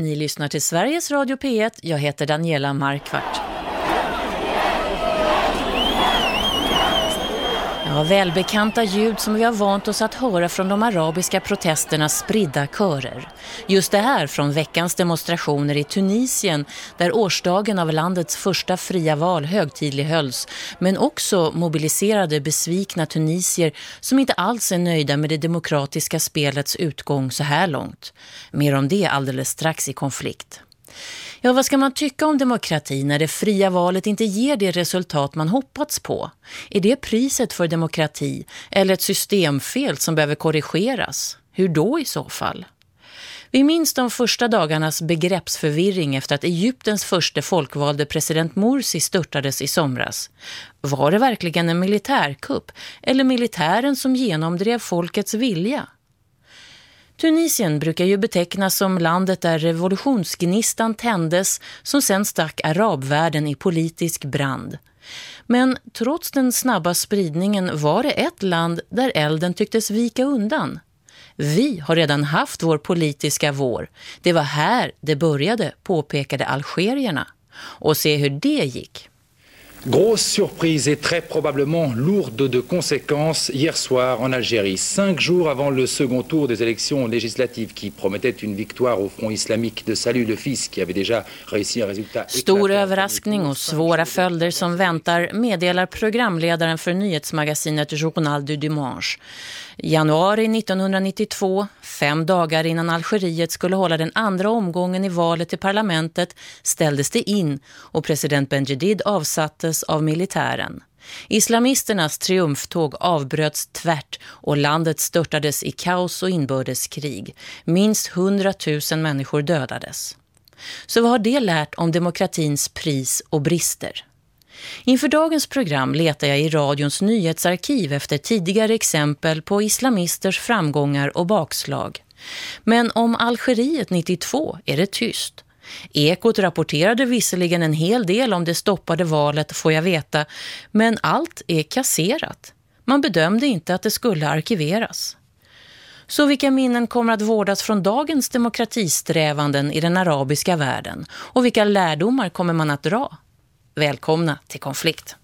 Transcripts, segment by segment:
Ni lyssnar till Sveriges Radio P1. Jag heter Daniela Markvart. Ja, välbekanta ljud som vi har vant oss att höra från de arabiska protesternas spridda körer. Just det här från veckans demonstrationer i Tunisien där årsdagen av landets första fria val högtidlig hölls men också mobiliserade besvikna tunisier som inte alls är nöjda med det demokratiska spelets utgång så här långt. Mer om det alldeles strax i konflikt. Ja, vad ska man tycka om demokrati när det fria valet inte ger det resultat man hoppats på? Är det priset för demokrati eller ett systemfel som behöver korrigeras? Hur då i så fall? Vi minns de första dagarnas begreppsförvirring efter att Egyptens första folkvalde president Morsi störtades i somras. Var det verkligen en militärkupp eller militären som genomdrev folkets vilja? Tunisien brukar ju betecknas som landet där revolutionsgnistan tändes som sen stack arabvärlden i politisk brand. Men trots den snabba spridningen var det ett land där elden tycktes vika undan. Vi har redan haft vår politiska vår. Det var här det började, påpekade algerierna. Och se hur det gick. Grosse surprise et très probablement lourde de conséquences hier soir en Algérie, cinq jours avant le second tour des élections législatives qui promettaient une victoire au front islamique de Salut le Fils qui avait déjà réussi un résultat Stor överraskning och svåra som väntar programledaren för nyhetsmagasinet Journal du Dimanche. Januari 1992, fem dagar innan Algeriet skulle hålla den andra omgången i valet till parlamentet, ställdes det in och president Benjedid avsattes av militären. Islamisternas triumftåg avbröts tvärt och landet störtades i kaos och inbördeskrig. Minst hundratusen människor dödades. Så vad har det lärt om demokratins pris och brister? Inför dagens program letar jag i radions nyhetsarkiv efter tidigare exempel på islamisters framgångar och bakslag. Men om Algeriet 92 är det tyst. Ekot rapporterade visserligen en hel del om det stoppade valet får jag veta, men allt är kasserat. Man bedömde inte att det skulle arkiveras. Så vilka minnen kommer att vårdas från dagens demokratisträvanden i den arabiska världen? Och vilka lärdomar kommer man att dra? Välkomna till konflikt.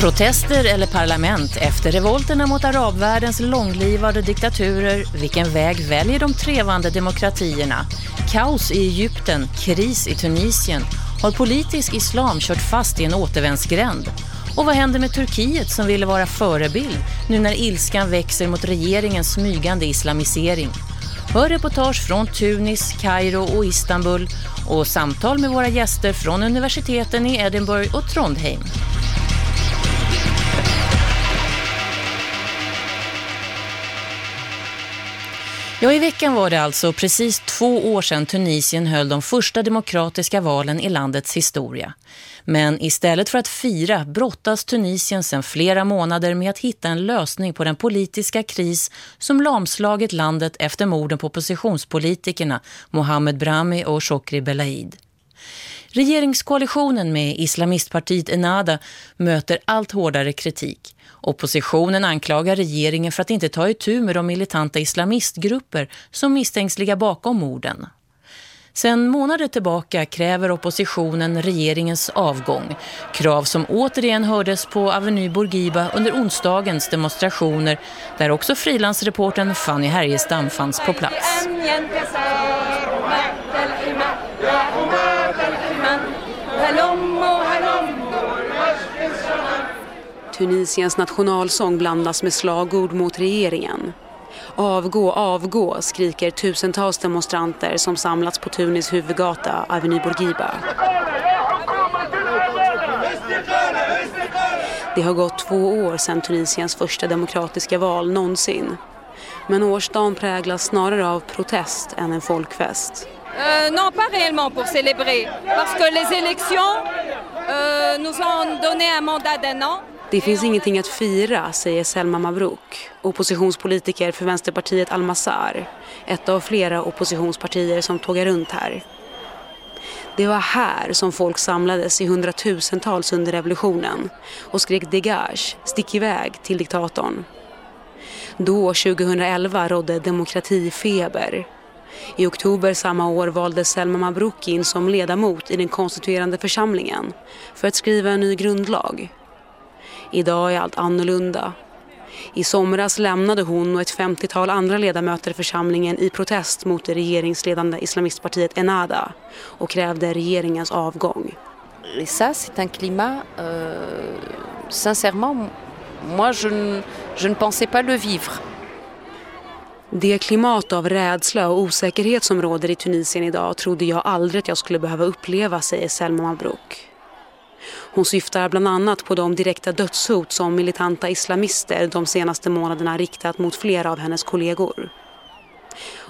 Protester eller parlament efter revolterna mot arabvärldens långlivade diktaturer. Vilken väg väljer de trevande demokratierna? Kaos i Egypten, kris i Tunisien. Har politisk islam kört fast i en återvändsgränd? Och vad händer med Turkiet som ville vara förebild nu när ilskan växer mot regeringens smygande islamisering? Hör reportage från Tunis, Kairo och Istanbul och samtal med våra gäster från universiteten i Edinburgh och Trondheim. Ja, i veckan var det alltså precis två år sedan Tunisien höll de första demokratiska valen i landets historia. Men istället för att fira brottas Tunisien sedan flera månader med att hitta en lösning på den politiska kris som lamslagit landet efter morden på oppositionspolitikerna Mohamed Brahmi och Chokri Belaid. Regeringskoalitionen med islamistpartiet Enada möter allt hårdare kritik. Oppositionen anklagar regeringen för att inte ta itu med de militanta islamistgrupper som misstänks ligga bakom morden. Sen månader tillbaka kräver oppositionen regeringens avgång. Krav som återigen hördes på Avenue Bourguiba under onsdagens demonstrationer där också frilansreporten Fanny Härjestam fanns på plats. Tunisiens nationalsång blandas med slagord mot regeringen. Avgå, avgå, skriker tusentals demonstranter som samlats på Tunis huvudgata, Avenue Bourguiba. Det har gått två år sedan Tunisiens första demokratiska val någonsin. Men årsdagen präglas snarare av protest än en folkfest. Euh, non, pas réellement pour célébrer, parce que les élections euh, nous ont donné un mandat d'un an. Det finns ingenting att fira, säger Selma Mabrouk, oppositionspolitiker för Vänsterpartiet Al-Mazar, ett av flera oppositionspartier som tågar runt här. Det var här som folk samlades i hundratusentals under revolutionen och skrek degage, stick iväg till diktatorn. Då, 2011, rådde demokratifeber. I oktober samma år valdes Selma Mabrouk in som ledamot i den konstituerande församlingen för att skriva en ny grundlag. Idag är allt annorlunda. I somras lämnade hon och ett 50-tal andra ledamöter församlingen i protest mot det regeringsledande islamistpartiet Ennahda och krävde regeringens avgång. Et ça, c'est un climat, euh, sincèrement, moi je ne, je ne pensais pas le vivre. Det klimat av rädsla och osäkerhet som råder i Tunisien idag trodde jag aldrig att jag skulle behöva uppleva, säger Selma Mabrouk. Hon syftar bland annat på de direkta dödshot som militanta islamister de senaste månaderna riktat mot flera av hennes kollegor.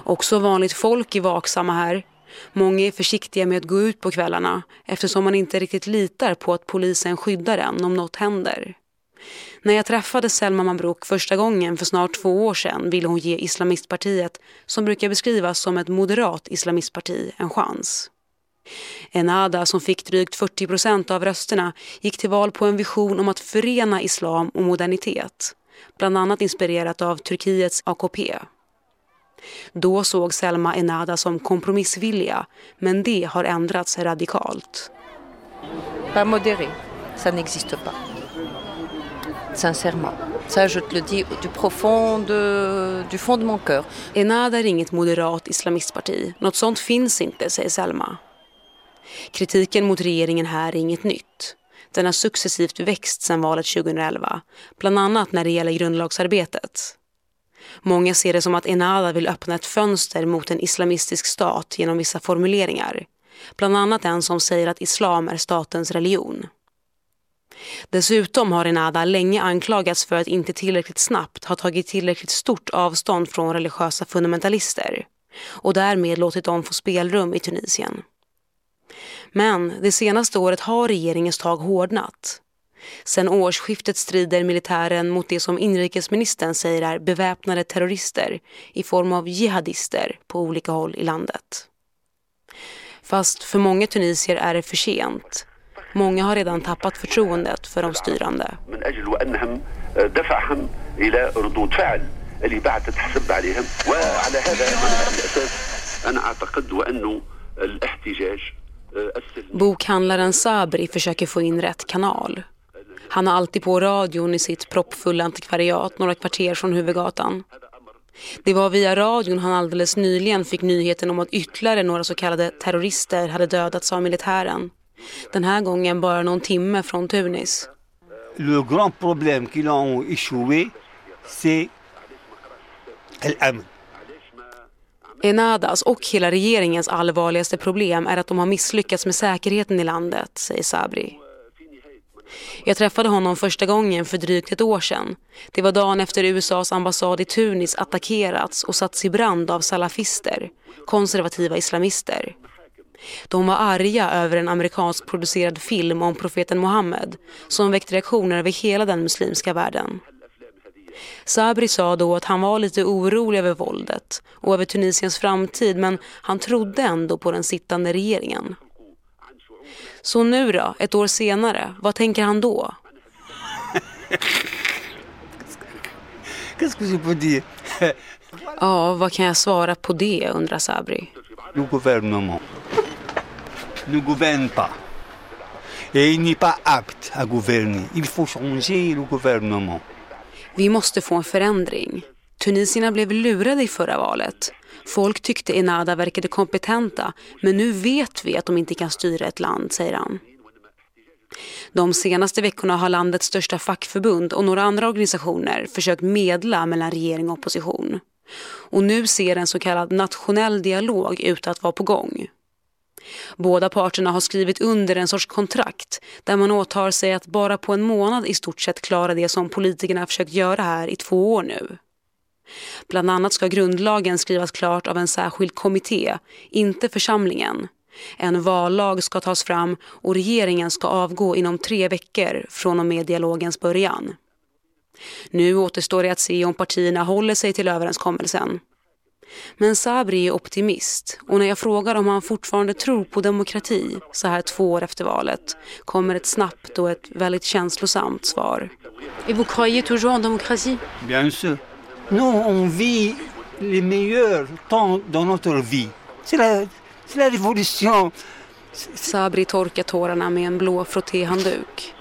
Också vanligt folk är vaksamma här. Många är försiktiga med att gå ut på kvällarna eftersom man inte riktigt litar på att polisen skyddar en om något händer. När jag träffade Selma Mabrouk första gången för snart två år sedan ville hon ge islamistpartiet, som brukar beskrivas som ett moderat islamistparti, en chans. Ennahda, som fick drygt 40 procent av rösterna, gick till val på en vision om att förena islam och modernitet. Bland annat inspirerat av Turkiets AKP. Då såg Selma Ennahda som kompromissvilliga, men det har ändrats radikalt. Pas modéré, ça n'existe pas. Sincèrement. Ça, je te le dis du profond de, du fond de mon cœur. Ennahda är inget moderat islamistparti. Något sånt finns inte, säger Selma. Kritiken mot regeringen här är inget nytt. Den har successivt växt sedan valet 2011, bland annat när det gäller grundlagsarbetet. Många ser det som att Enada vill öppna ett fönster mot en islamistisk stat genom vissa formuleringar. Bland annat den som säger att islam är statens religion. Dessutom har Enada länge anklagats för att inte tillräckligt snabbt ha tagit tillräckligt stort avstånd från religiösa fundamentalister och därmed låtit dem få spelrum i Tunisien. Men det senaste året har regeringens tag hårdnat. Sen årsskiftet strider militären mot det som inrikesministern säger är beväpnade terrorister i form av jihadister på olika håll i landet. Fast för många tunisier är det för sent. Många har redan tappat förtroendet för de styrande. Bokhandlaren Sabri försöker få in rätt kanal. Han har alltid på radion i sitt proppfulla antikvariat några kvarter från huvudgatan. Det var via radion han alldeles nyligen fick nyheten om att ytterligare några så kallade terrorister hade dödats av militären. Den här gången bara någon timme från Tunis. Le grand problème qu'ils ont échoué, c'est l'amn. Enadas och hela regeringens allvarligaste problem är att de har misslyckats med säkerheten i landet, säger Sabri. Jag träffade honom första gången för drygt ett år sedan. Det var dagen efter USAs ambassad i Tunis attackerats och satts i brand av salafister, konservativa islamister. De var arga över en amerikansk producerad film om profeten Mohammed som väckt reaktioner över hela den muslimska världen. Sabri sa då att han var lite orolig över våldet och över Tunisiens framtid men han trodde ändå på den sittande regeringen. Så nu då, ett år senare, vad tänker han då? ja, vad kan jag svara på det, undrar Sabri. Le gouvernement ne gouverne pas. Et il n'est pas apte à gouverner. Il faut changer le gouvernement. Vi måste få en förändring. Tunisierna blev lurade i förra valet. Folk tyckte Enada verkade kompetenta, men nu vet vi att de inte kan styra ett land, säger han. De senaste veckorna har landets största fackförbund och några andra organisationer försökt medla mellan regering och opposition. Och nu ser en så kallad nationell dialog ut att vara på gång. Båda parterna har skrivit under en sorts kontrakt där man åtar sig att bara på en månad i stort sett klara det som politikerna har försökt göra här i två år nu. Bland annat ska grundlagen skrivas klart av en särskild kommitté, inte församlingen. En vallag ska tas fram och regeringen ska avgå inom tre veckor från och med dialogens början. Nu återstår det att se om partierna håller sig till överenskommelsen. Men Sabri är optimist och när jag frågar om han fortfarande tror på demokrati så här två år efter valet kommer ett snabbt och ett väldigt känslosamt svar. Et vous croyez toujours en démocratie Bien sûr. Nous, on vit les meilleurs temps dans notre vie. C'est la, c'est la révolution. Sabri torkar tårarna med en blå frottéhandduk.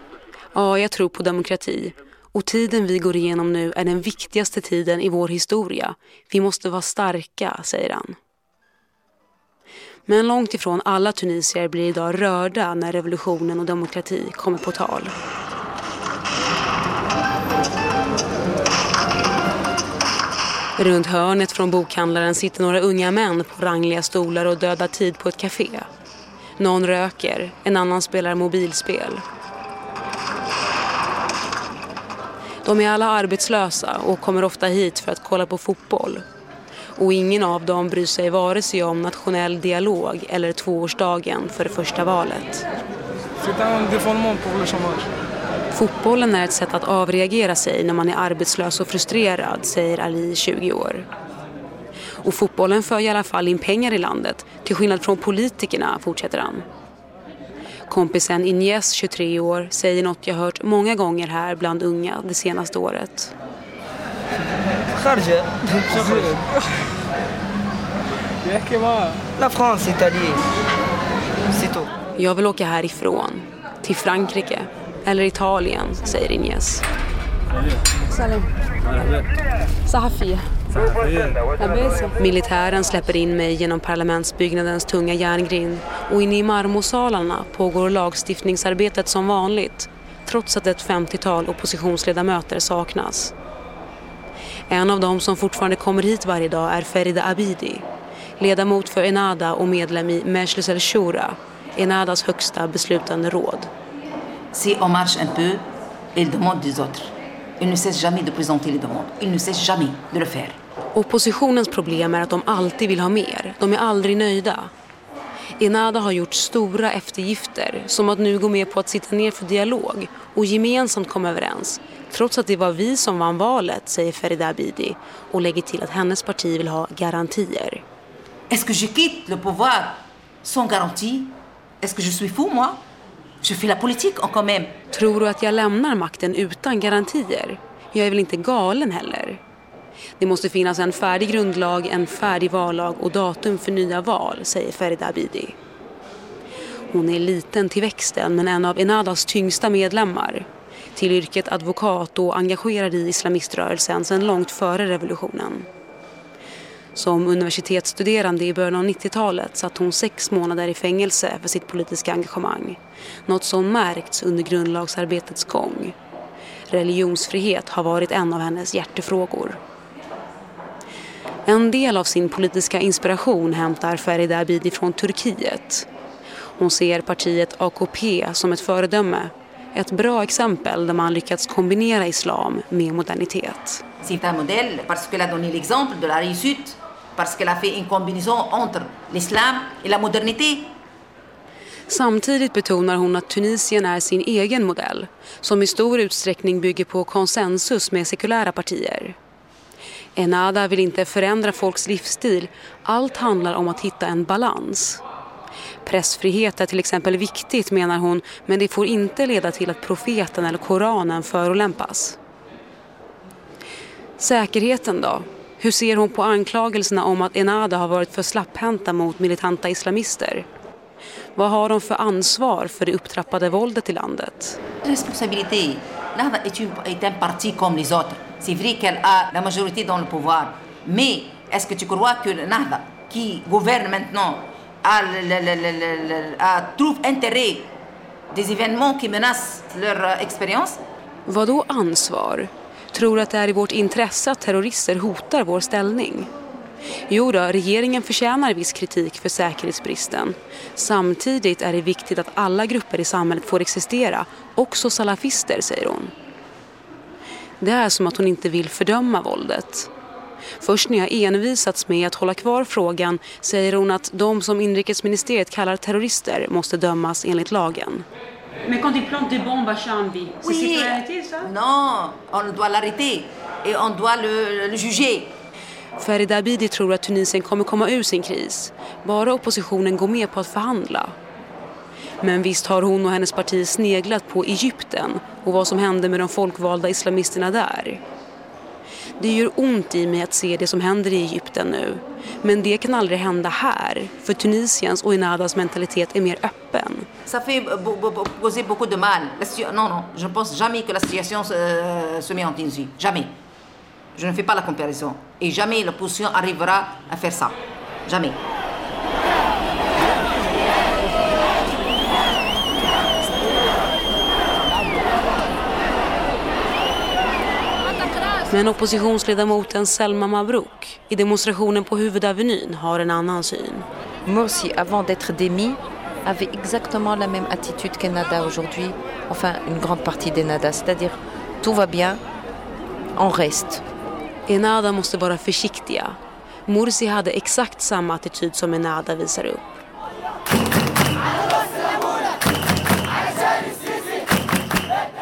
Ja, jag tror på demokrati. Och tiden vi går igenom nu är den viktigaste tiden i vår historia. Vi måste vara starka, säger han. Men långt ifrån alla tunisier blir idag rörda när revolutionen och demokrati kommer på tal. Runt hörnet från bokhandlaren sitter några unga män på rangliga stolar och dödar tid på ett café. Någon röker, en annan spelar mobilspel. De är alla arbetslösa och kommer ofta hit för att kolla på fotboll. Och ingen av dem bryr sig vare sig om nationell dialog eller tvåårsdagen för det första valet. Fotbollen är ett sätt att avreagera sig när man är arbetslös och frustrerad, säger Ali, 20 år. Och fotbollen för i alla fall in pengar i landet, till skillnad från politikerna, fortsätter han. Kompisen Ines, 23 år, säger något jag hört många gånger här bland unga det senaste året. La France. Jag vill åka härifrån, till Frankrike eller Italien, säger Ines. Militären släpper in mig genom parlamentsbyggnadens tunga järngrind och inne i marmorsalarna pågår lagstiftningsarbetet som vanligt trots att ett 50-tal oppositionsledamöter saknas. En av dem som fortfarande kommer hit varje dag är Ferida Abidi, ledamot för Enada och medlem i Mejlis el Shura, Enadas högsta beslutande råd. Si on marche un peu, il demande des autres. Il ne cesse jamais de présenter les demandes. Il ne cesse jamais de le faire. Oppositionens problem är att de alltid vill ha mer. De är aldrig nöjda. Enada har gjort stora eftergifter, som att nu gå med på att sitta ner för dialog och gemensamt komma överens. Trots att det var vi som vann valet, säger Ferida Abidi och lägger till att hennes parti vill ha garantier. Est-ce que je quitte le pouvoir sans garantie Est-ce que je suis fou, moi Je fais la politique quand même. Tror du att jag lämnar makten utan garantier? Jag är väl inte galen heller? Det måste finnas en färdig grundlag, en färdig vallag och datum för nya val, säger Ferida Abidi. Hon är liten till växten men en av Enadas tyngsta medlemmar. Till yrket advokat och engagerad i islamiströrelsen sedan långt före revolutionen. Som universitetsstuderande i början av 90-talet satt hon sex månader i fängelse för sitt politiska engagemang. Något som märkts under grundlagsarbetets gång. Religionsfrihet har varit en av hennes hjärtefrågor. En del av sin politiska inspiration hämtar Ferida Abidi från Turkiet. Hon ser partiet AKP som ett föredöme. Ett bra exempel där man lyckats kombinera islam med modernitet. C'est un modèle parce qu'elle a donné l'exemple de la réussite, parce qu'elle a fait une combinaison entre l'islam et la modernité. Samtidigt betonar hon att Tunisien är sin egen modell som i stor utsträckning bygger på konsensus med sekulära partier. Enada vill inte förändra folks livsstil. Allt handlar om att hitta en balans. Pressfrihet är till exempel viktigt menar hon men det får inte leda till att profeten eller koranen förolämpas. Säkerheten då? Hur ser hon på anklagelserna om att Enada har varit för slapphänta mot militanta islamister? Vad har de för ansvar för det upptrappade våldet i landet? Responsabilité. Nahda est, un parti comme les autres. C'est vrai qu'elle a la majorité dans le pouvoir. Mais est-ce que tu crois que Nahda, qui gouverne maintenant, a, trouve intérêt des événements qui menacent leur euh, expérience Vad då ansvar? Tror du att det är i vårt intresse att terrorister hotar vår ställning? Jo då, regeringen förtjänar viss kritik för säkerhetsbristen. Samtidigt är det viktigt att alla grupper i samhället får existera, också salafister, säger hon. Det är som att hon inte vill fördöma våldet. Först när jag envisats med att hålla kvar frågan säger hon att de som inrikesministeriet kallar terrorister måste dömas enligt lagen. Mais quand ils plantent des bombes à Chambi, c'est citoyenneté ça Non, on doit l'arrêter et on doit le, le juger. Farid Abidi tror att Tunisien kommer komma ur sin kris. Bara oppositionen går med på att förhandla. Men visst har hon och hennes parti sneglat på Egypten och vad som hände med de folkvalda islamisterna där. Det gör ont i mig att se det som händer i Egypten nu. Men det kan aldrig hända här, för Tunisiens och Inadas mentalitet är mer öppen. Ça fait causer beaucoup de mal. Non, non, je ne pense jamais que la situation se, euh, se met en Tunisie. Jamais. Je ne fais pas la comparaison. Et jamais l'opposition arrivera à faire ça. Jamais. Men oppositionsledamoten Selma Mabrouk i demonstrationen på Huvudavenyn har en annan syn. Morsi, avant d'être démis, avait exactement la même attitude qu'Ennada aujourd'hui, enfin une grande partie d'Ennada, c'est-à-dire tout va bien, on reste. Enada måste vara försiktiga. Morsi hade exakt samma attityd som Enada visar upp.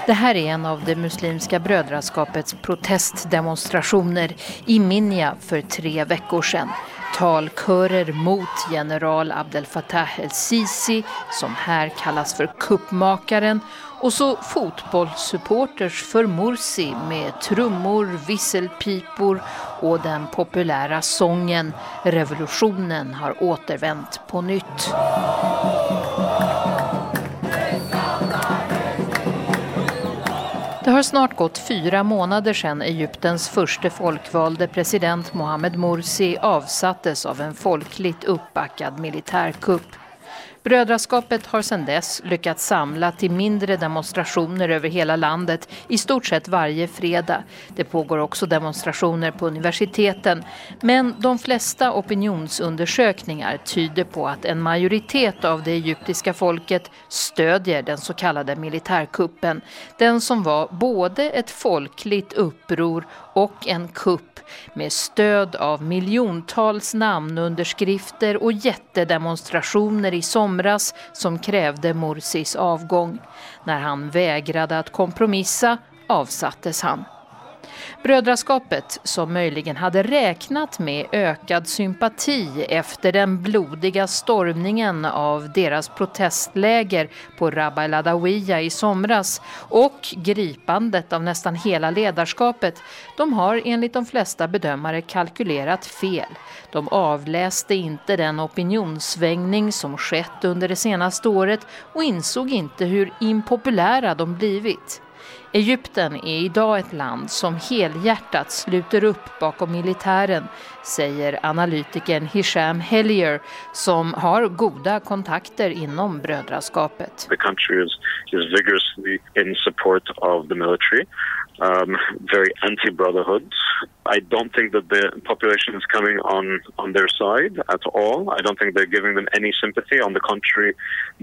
Det här är en av det muslimska brödraskapets protestdemonstrationer i Minja för tre veckor sedan. Talkörer mot general Abdel Fattah el-Sisi, som här kallas för kuppmakaren, och så fotbollssupporters för Morsi med trummor, visselpipor och den populära sången Revolutionen har återvänt på nytt. Det har snart gått fyra månader sedan Egyptens första folkvalde president Mohamed Morsi avsattes av en folkligt uppbackad militärkupp. Brödraskapet har sedan dess lyckats samla till mindre demonstrationer över hela landet i stort sett varje fredag. Det pågår också demonstrationer på universiteten. Men de flesta opinionsundersökningar tyder på att en majoritet av det egyptiska folket stödjer den så kallade militärkuppen. Den som var både ett folkligt uppror och en kupp med stöd av miljontals namnunderskrifter och jättedemonstrationer i somras som krävde Morsis avgång. När han vägrade att kompromissa avsattes han. Brödraskapet, som möjligen hade räknat med ökad sympati efter den blodiga stormningen av deras protestläger på Rabba el Adawiya i somras och gripandet av nästan hela ledarskapet, de har enligt de flesta bedömare kalkylerat fel. De avläste inte den opinionssvängning som skett under det senaste året och insåg inte hur impopulära de blivit. Egypten är idag ett land som helhjärtat sluter upp bakom militären, säger analytikern Hisham Hellier som har goda kontakter inom brödraskapet. The country is, is vigorously in support of the military. Um, very anti-brotherhood. I don't think that the population is coming on, on their side at all. I don't think they're giving them any sympathy. On the contrary,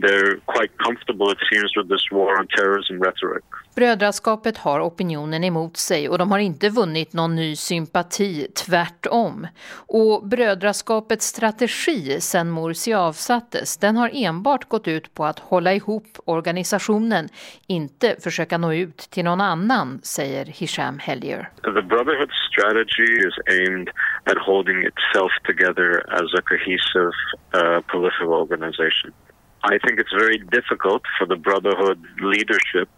they're quite comfortable, it seems, with this war on terrorism rhetoric. Brödraskapet har opinionen emot sig och de har inte vunnit någon ny sympati, tvärtom. Och brödraskapets strategi sedan Morsi avsattes, den har enbart gått ut på att hålla ihop organisationen, inte försöka nå ut till någon annan, säger Hisham Hellier. The Brotherhood strategy is aimed at holding itself together as a cohesive uh, political organization. I think it's very difficult for the Brotherhood leadership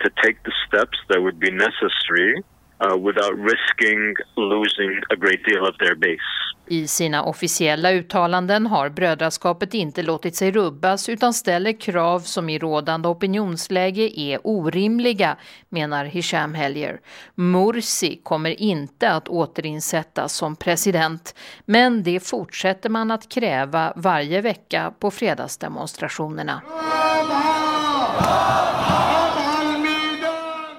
to take the steps that would be necessary uh, without risking losing a great deal of their base. I sina officiella uttalanden har brödraskapet inte låtit sig rubbas utan ställer krav som i rådande opinionsläge är orimliga, menar Hisham Hellier. Morsi kommer inte att återinsättas som president, men det fortsätter man att kräva varje vecka på fredagsdemonstrationerna.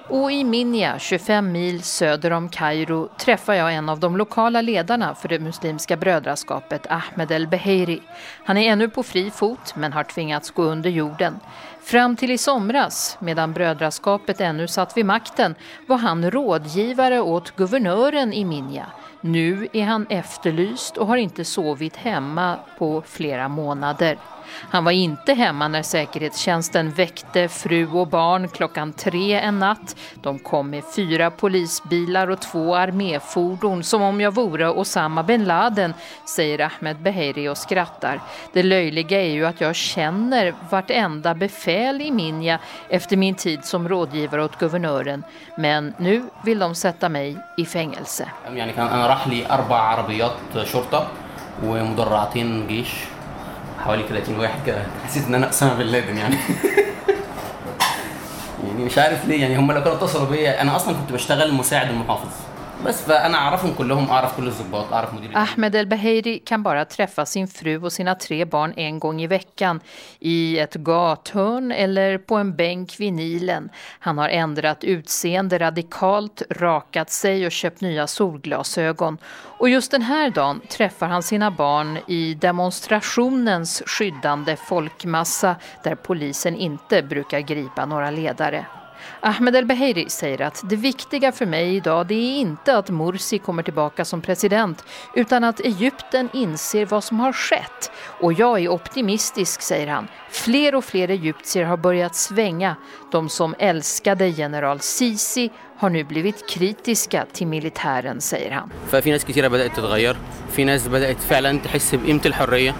Och i Minya, 25 mil söder om Kairo, träffar jag en av de lokala ledarna för det muslimska brödraskapet, Ahmed El-Beheiri. Han är ännu på fri fot men har tvingats gå under jorden. Fram till i somras, medan brödraskapet ännu satt vid makten, var han rådgivare åt guvernören i Minya. Nu är han efterlyst och har inte sovit hemma på flera månader. Han var inte hemma när säkerhetstjänsten väckte fru och barn klockan tre en natt. De kom med fyra polisbilar och två arméfordon som om jag vore Osama bin Laden, säger Ahmed Beheiri och skrattar. Det löjliga är ju att jag känner vartenda befäl i Minja efter min tid som rådgivare åt guvernören. Men nu vill de sätta mig i fängelse. ومدرعتين جيش حوالي 30 واحد كده. حسيت إن أنا أسامة بن لادن يعني. يعني مش عارف ليه يعني هم لو كانوا اتصلوا بيا أنا أصلا كنت بشتغل مساعد المحافظ. بس فانا اعرفهم كلهم اعرف كل الضباط اعرف مدير Ahmed El Beheiri kan bara träffa sin fru och sina tre barn en gång i veckan i ett gathörn eller på en bänk vid Nilen. Han har ändrat utseende radikalt, rakat sig och köpt nya solglasögon. Och just den här dagen träffar han sina barn i demonstrationens skyddande folkmassa där polisen inte brukar gripa några ledare. Ahmed El Beheiri säger att det viktiga för mig idag det är inte att Morsi kommer tillbaka som president utan att Egypten inser vad som har skett. Och jag är optimistisk, säger han. Fler och fler egyptier har börjat svänga. De som älskade general Sisi har nu blivit kritiska till militären, säger han. ففي ناس كثيرة بدأت تتغير في ناس بدأت فعلا تحس بقيمة الحرية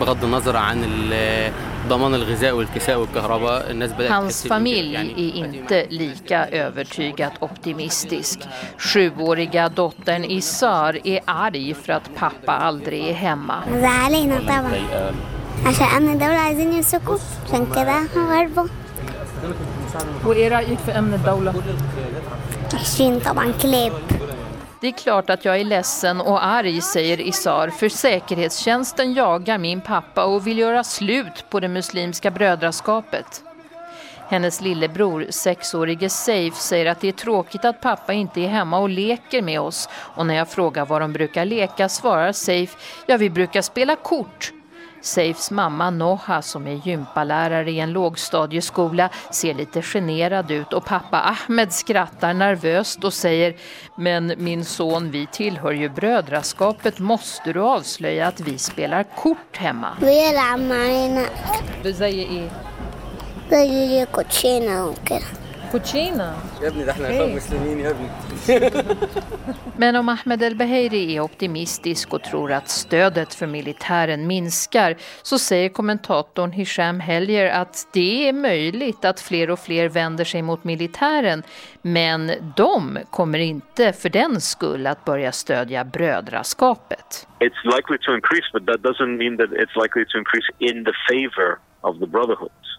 بغض النظر عن Hans familj är inte lika övertygat optimistisk. Sjuåriga dottern Isar är arg för att pappa aldrig är hemma. Och är رأيك för ämnet الدولة؟ 20 طبعا كلاب det är klart att jag är ledsen och arg, säger Isar, för säkerhetstjänsten jagar min pappa och vill göra slut på det muslimska brödraskapet. Hennes lillebror, sexårige Seif, säger att det är tråkigt att pappa inte är hemma och leker med oss. Och när jag frågar vad de brukar leka svarar Seif, ja vi brukar spela kort. Seifs mamma Noha som är gympalärare i en lågstadieskola ser lite generad ut och pappa Ahmed skrattar nervöst och säger Men min son, vi tillhör ju brödraskapet. Måste du avslöja att vi spelar kort hemma? Du säger i? زي كوتشينة وكده كوتشينة يا ابني ده احنا مسلمين يا ابني Men om Ahmed El Beheiri är optimistisk och tror att stödet för militären minskar så säger kommentatorn Hisham Helger att det är möjligt att fler och fler vänder sig mot militären men de kommer inte för den skull att börja stödja brödraskapet. It's likely to increase but that doesn't mean that it's likely to increase in the favor of the brotherhood.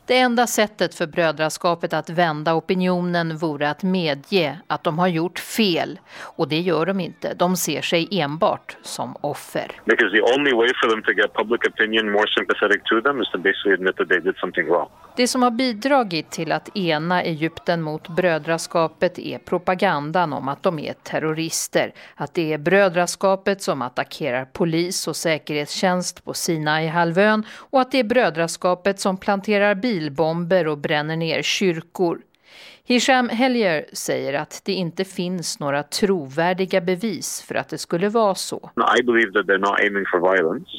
det enda sättet för brödraskapet att vända opinionen vore att medge att de har gjort fel. Och det gör de inte. De ser sig enbart som offer. Because the only way for them to get public opinion more sympathetic to them is to basically admit that they did something wrong. Det som har bidragit till att ena Egypten mot brödraskapet är propagandan om att de är terrorister. Att det är brödraskapet som attackerar polis och säkerhetstjänst på Sinai-halvön och att det är brödraskapet som planterar bilbomber och bränner ner kyrkor. Hisham Helier säger att det inte finns några trovärdiga bevis för att det skulle vara så. I believe that they're not aiming for violence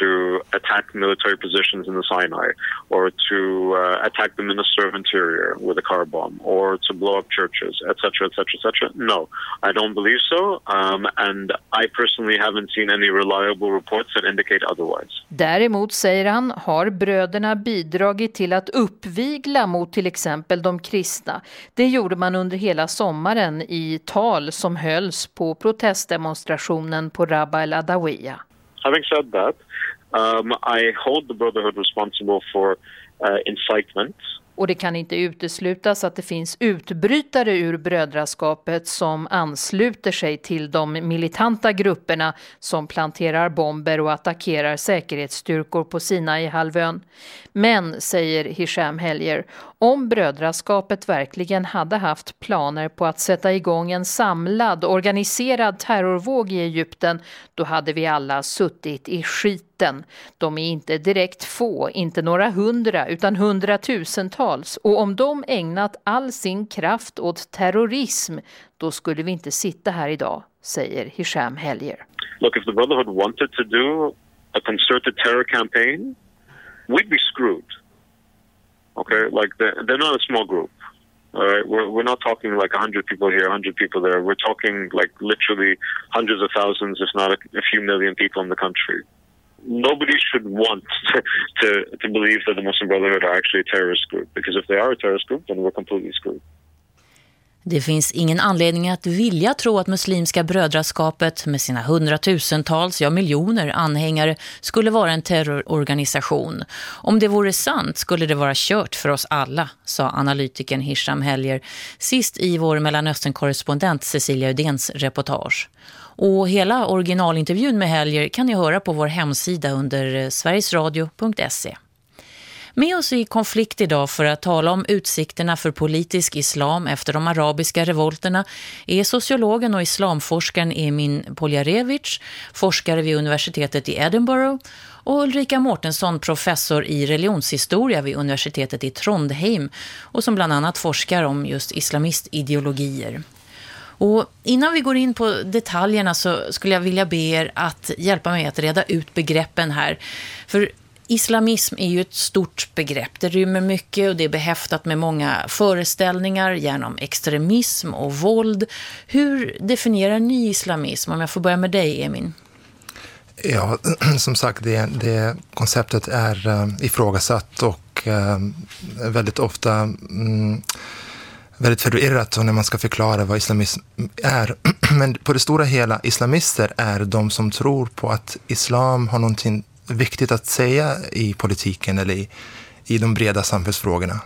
to attack military positions in the Sinai or to uh, attack the Minister of Interior with a car bomb or to blow up churches, etc., etc., etc. No, I don't believe so. Um, and I personally haven't seen any reliable reports that indicate otherwise. Däremot, säger han, har bröderna bidragit till att uppvigla mot till exempel de kristna. Det gjorde man under hela sommaren i tal som hölls på protestdemonstrationen på Rabba el-Adawiya. Having said that, um, I hold the Brotherhood responsible for uh, incitement. Och det kan inte uteslutas att det finns utbrytare ur brödraskapet som ansluter sig till de militanta grupperna som planterar bomber och attackerar säkerhetsstyrkor på Sinaihalvön. Men, säger Hisham Helger, om brödraskapet verkligen hade haft planer på att sätta igång en samlad, organiserad terrorvåg i Egypten, då hade vi alla suttit i skiten natten. De är inte direkt få, inte några hundra, utan hundratusentals. Och om de ägnat all sin kraft åt terrorism, då skulle vi inte sitta här idag, säger Hisham Helger. Look, if the Brotherhood wanted to do a concerted terror campaign we'd be screwed. Okay, like they're, they're not a small group. All right, we're we're not talking like hundred people here, hundred people there. We're talking like literally hundreds of thousands, if not a, a few million people in the country. Nobody should want to, to to believe that the Muslim Brotherhood are actually a terrorist group because if they are a terrorist group, then we're completely screwed. Det finns ingen anledning att vilja tro att muslimska brödraskapet med sina hundratusentals, ja miljoner anhängare skulle vara en terrororganisation. Om det vore sant skulle det vara kört för oss alla, sa analytikern Hisham Helger sist i vår Mellanöstern-korrespondent Cecilia Udens reportage. Och hela originalintervjun med Helger kan ni höra på vår hemsida under eh, sverigesradio.se. Med oss i konflikt idag för att tala om utsikterna för politisk islam efter de arabiska revolterna är sociologen och islamforskaren Emin Poljarevic, forskare vid universitetet i Edinburgh och Ulrika Mårtensson, professor i religionshistoria vid universitetet i Trondheim och som bland annat forskar om just islamistideologier. Och innan vi går in på detaljerna så skulle jag vilja be er att hjälpa mig att reda ut begreppen här. För Islamism är ju ett stort begrepp. Det rymmer mycket och det är behäftat med många föreställningar, gärna om extremism och våld. Hur definierar ni islamism? Om jag får börja med dig, Emin. Ja, som sagt, det, det konceptet är eh, ifrågasatt och eh, väldigt ofta mm, väldigt förvirrat när man ska förklara vad islamism är. Men på det stora hela, islamister är de som tror på att islam har någonting viktigt att säga i politiken eller i, i de breda samhällsfrågorna.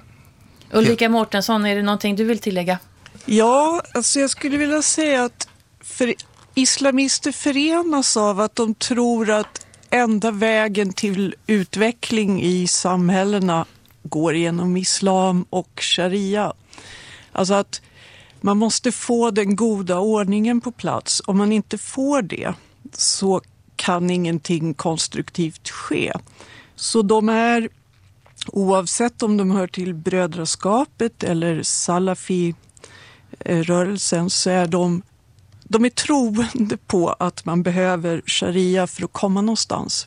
Ulrika Mårtensson, är det någonting du vill tillägga? Ja, alltså jag skulle vilja säga att för islamister förenas av att de tror att enda vägen till utveckling i samhällena går genom islam och sharia. Alltså att man måste få den goda ordningen på plats. Om man inte får det så kan ingenting konstruktivt ske. Så de är, oavsett om de hör till brödraskapet eller Salafi-rörelsen, så är de, de är troende på att man behöver sharia för att komma någonstans.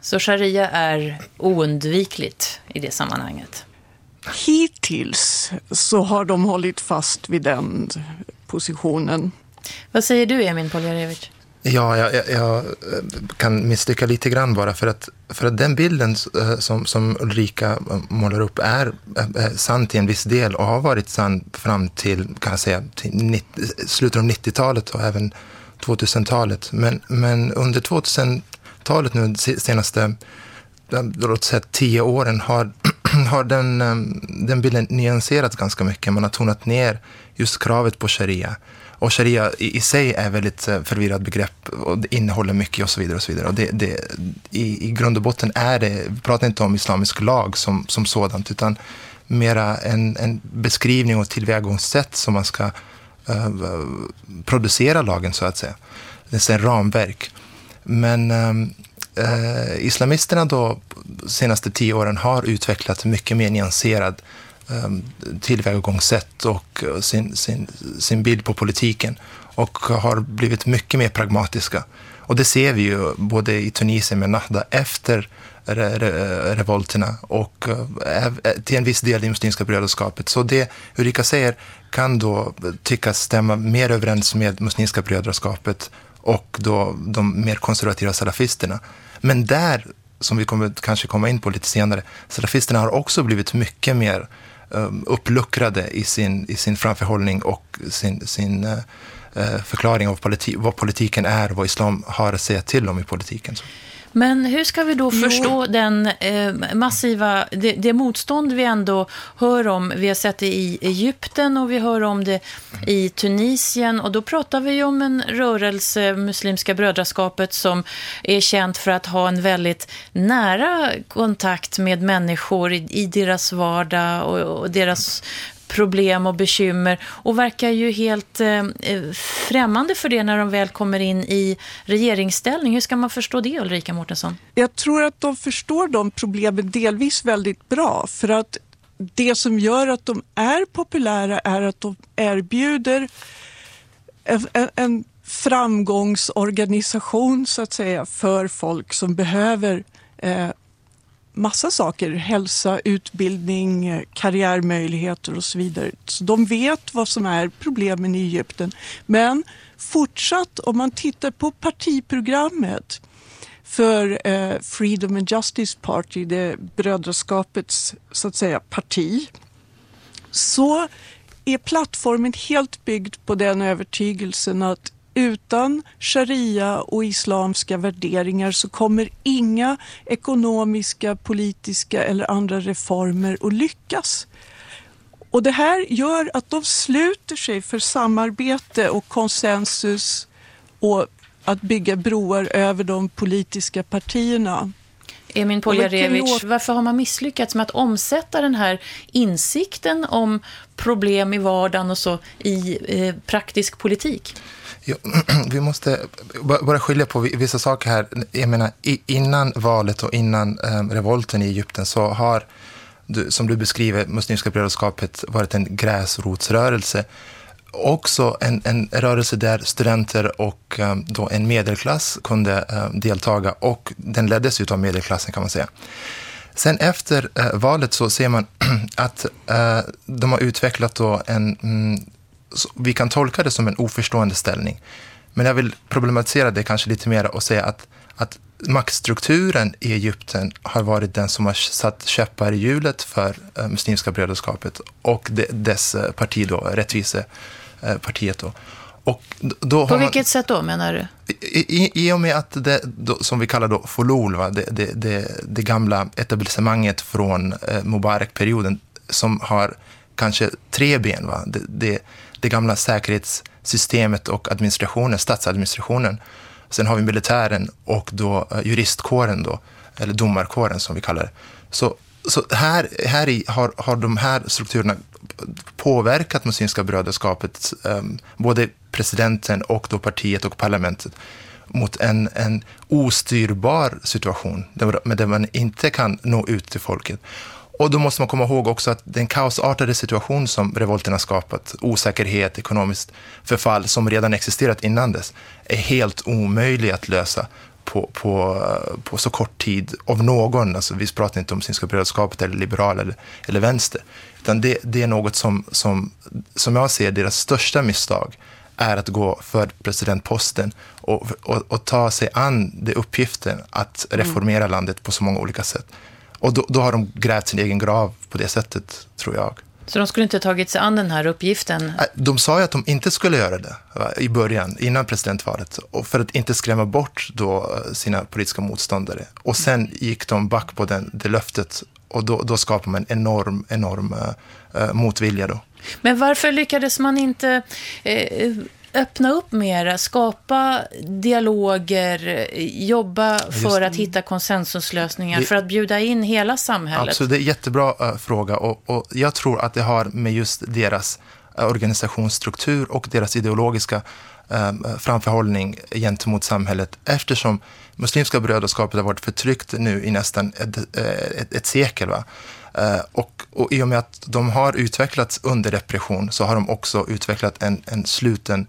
Så sharia är oundvikligt i det sammanhanget? Hittills så har de hållit fast vid den positionen. Vad säger du, Emin Poljarevic? Ja, jag, jag, jag, kan misstycka lite grann bara för att, för att den bilden eh, som, som Ulrika målar upp är, är sann till en viss del och har varit sann fram till, kan jag säga, till 90, slutet av 90-talet och även 2000-talet. Men, men under 2000-talet nu, senaste låt säga, tio åren, har, har den, ehm, den bilden nyanserats ganska mycket. Man har tonat ner just kravet på sharia. Och sharia i, i sig är väldigt eh, förvirrat begrepp och det innehåller mycket och så vidare. Och så vidare. Och det, det, i, I grund och botten är det, vi pratar inte om islamisk lag som, som sådant, utan mera en, en beskrivning och tillvägagångssätt som man ska uh, producera lagen, så att säga. Det är en ramverk. Men ehm, eh, islamisterna då, de senaste tio åren har utvecklat mycket mer nyanserad eh, tillvägagångssätt och eh, sin, sin, sin bild på politiken och har blivit mycket mer pragmatiska. Och det ser vi ju både i Tunisien med Nahda efter re, re, revolterna och eh, eh, till en viss del i Muslimska brödraskapet. Så det Ulrika säger kan då tyckas stämma mer överens med Muslimska brödraskapet och då de mer konservativa salafisterna. Men där, som vi kommer kanske komma in på lite senare, salafisterna har också blivit mycket mer Um, uppluckrade i sin, i sin framförhållning och sin, sin uh, förklaring av politi vad politiken är och vad islam har att säga till om i politiken. Men hur ska vi då förstå jo. den eh, massiva, det, det, motstånd vi ändå hör om, vi har sett det i Egypten och vi hör om det i Tunisien och då pratar vi om en rörelse, Muslimska brödraskapet, som är känt för att ha en väldigt nära kontakt med människor i, i deras vardag och, och deras problem och bekymmer och verkar ju helt eh, främmande för det när de väl kommer in i regeringsställning. Hur ska man förstå det, Ulrika Mårtensson? Jag tror att de förstår de problemen delvis väldigt bra för att det som gör att de är populära är att de erbjuder en, en framgångsorganisation så att säga för folk som behöver eh, massa saker. Hälsa, utbildning, karriärmöjligheter och så vidare. Så de vet vad som är problemen i Egypten. Men fortsatt, om man tittar på partiprogrammet för eh, Freedom and Justice Party, det brödraskapets så att säga parti, så är plattformen helt byggd på den övertygelsen att utan sharia och islamska värderingar så kommer inga ekonomiska, politiska eller andra reformer att lyckas. Och det här gör att de sluter sig för samarbete och konsensus och att bygga broar över de politiska partierna. Emin Poljarevic, varför har man misslyckats med att omsätta den här insikten om problem i vardagen och så i eh, praktisk politik? Jo, vi måste bara skilja på vissa saker här. Jag menar, innan valet och innan ehm, revolten i Egypten så har, som du beskriver, Muslimska brödraskapet varit en gräsrotsrörelse också en, en rörelse där studenter och ehm, då en medelklass kunde ehm, deltaga och den leddes av medelklassen kan man säga. Sen efter eh, valet så ser man att eh, de har utvecklat då en, mm, vi kan tolka det som en oförstående ställning. Men jag vill problematisera det kanske lite mer och säga att, att maktstrukturen i Egypten har varit den som har satt käppar i hjulet för Muslimska brödraskapet och dess parti, då, Rättvise Eh. Då. Och då På vilket man, sätt då menar du? I, i och med att det då, som vi kallar då folol, va, det, det, det, det gamla etablissemanget från eh, Mubarak-perioden som har kanske tre ben. Va? Det, det, det gamla säkerhetssystemet och administrationen, statsadministrationen. Sen har vi militären och då eh, juristkåren, då, eller domarkåren som vi kallar det. Så, så här, här i har, har de här strukturerna påverkat Muslimska brödraskapet, um, både presidenten och då partiet och parlamentet, mot en, en ostyrbar situation, där, där man inte kan nå ut till folket. Och då måste man komma ihåg också att den kaosartade situation som revolten har skapat, osäkerhet, ekonomiskt förfall som redan existerat innan dess, är helt omöjlig att lösa på, på, på så kort tid av någon. Alltså, vi pratar inte om Muslimska brödraskapet eller liberal eller, eller vänster. Utan det, det är något som, som, som jag ser deras största misstag är att gå för presidentposten och, och, och ta sig an det uppgiften att mm. reformera mm. landet på så många olika sätt. Och då, då har de grävt sin egen grav på det sättet, tror jag. Så de skulle inte tagit sig an den här uppgiften? De sa ju att de inte skulle göra det i början, innan presidentvalet, och för att inte skrämma bort då eh, sina politiska motståndare. Och sen gick de back på den, det löftet och då, då skapar man en enorm, enorm uh, motvilja. Då. Men varför lyckades man inte uh, öppna upp mer, skapa dialoger, jobba för att hitta konsensuslösningar, det, för att bjuda in hela samhället? Absolut, det är en jättebra uh, fråga och, och, jag tror att det har med just deras organisationsstruktur och deras ideologiska Ehm, framförhållning gentemot samhället eftersom Muslimska brödraskapet har varit förtryckt nu i nästan ett, eh, ett, ett sekel. Va? Eh, och, och i och med att de har utvecklats under repression så har de också utvecklat en, en sluten